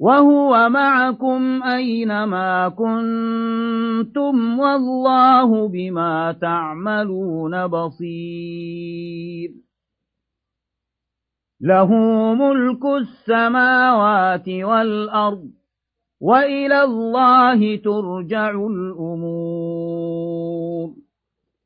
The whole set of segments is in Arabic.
وهو معكم أينما كنتم والله بما تعملون بصير له ملك السماوات والأرض وإلى الله ترجع الأمور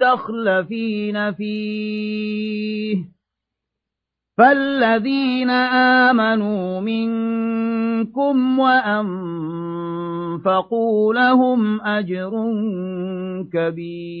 مستخلفين فيه. فالذين آمنوا منكم وأنفقوا لهم أجر كبير.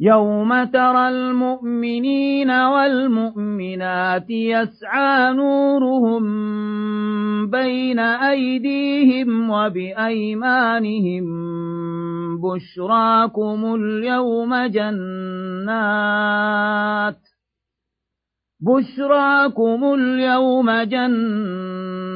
يوم ترى المؤمنين والمؤمنات يسعى نورهم بين أيديهم وبأيمانهم بشراكم اليوم جنات بشراكم اليوم جنات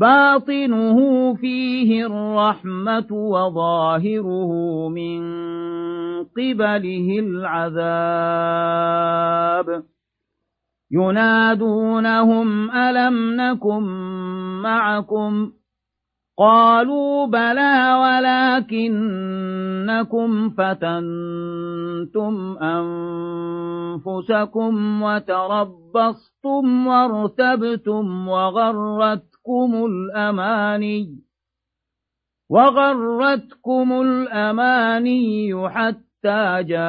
باطنه فيه الرحمة وظاهره من قبله العذاب. ينادونهم ألم نكن معكم؟ قالوا بلى ولكنكم فتنتم أنفسكم وتربصتم وارتبتم وغرتكم الأماني وغرتكم الأماني حتى جاء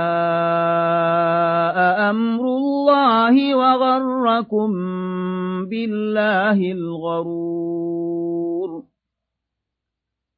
أمر الله وغركم بالله الغرور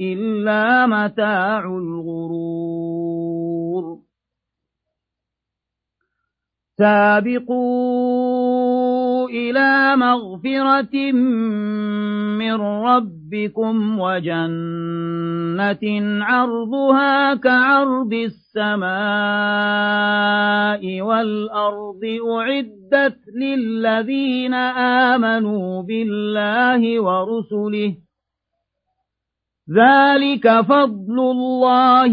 إلا متاع الغرور. سابقوا إلى مغفرة من ربكم وجنة عرضها كعرض السماء والأرض أعدت للذين آمنوا بالله ورسله. ذلك فضل الله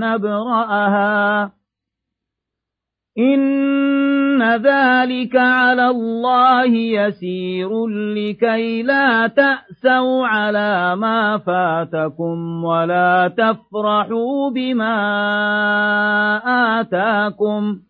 نبرأها إن ذلك على الله يسير لكي لا تأسوا على ما فاتكم ولا تفرحوا بما آتاكم.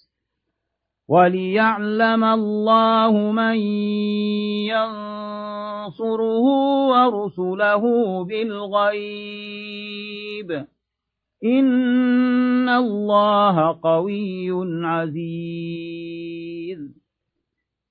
وليعلم الله من ينصره ورسله بالغيب. إن الله قوي عزيز.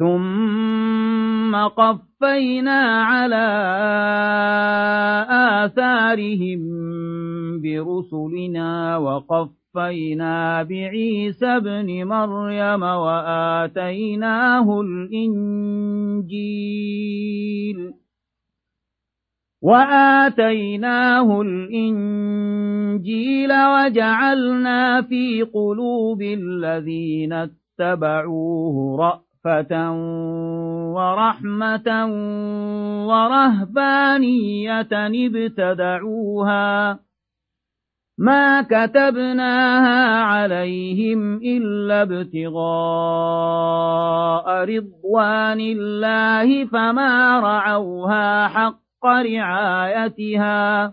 ثم قفينا على آثارهم برسلنا وقفينا بعيسى ابن مريم وآتيناه الإنجيل وآتيناه الإنجيل وجعلنا في قلوب الذين اتبعوه رأ رأفة ورحمة ورهبانية ابتدعوها ما كتبناها عليهم إلا ابتغاء رضوان الله فما رعوها حق رعايتها